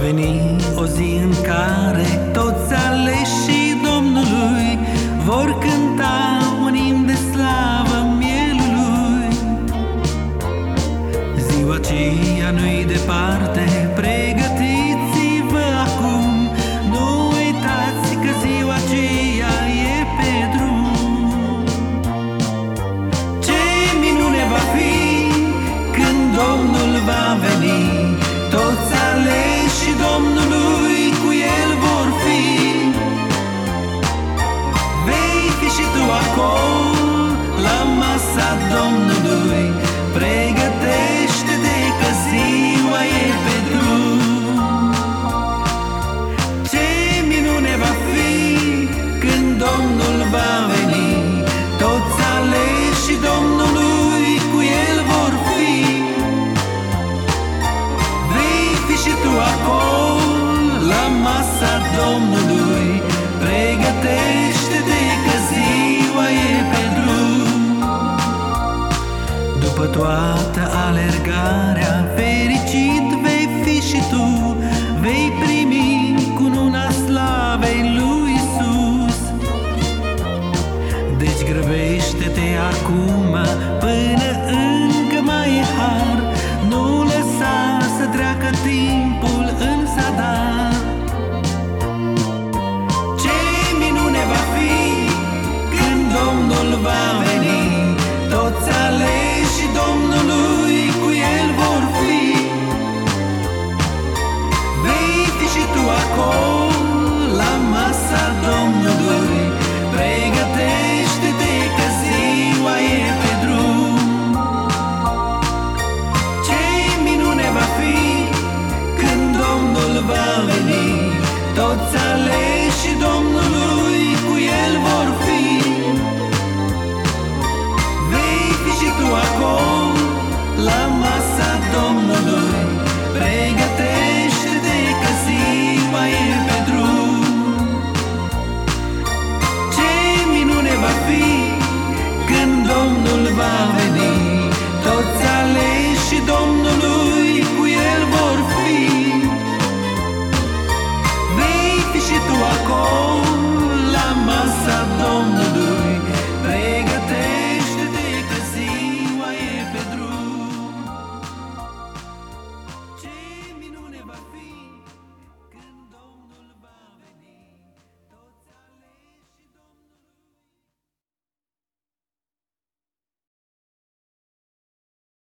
veni o zi în care toți aleșii Domnului vor cânta un imn de slavă mielului. Ziua aceea nu-i departe, Domnului Pregătește-te că ziua e pe drum. Ce minune va fi când Domnul va veni? Toți aleși Domnului cu El vor fi. Vei fi și tu acolo la masa Domnului. Pregătește-te alergarea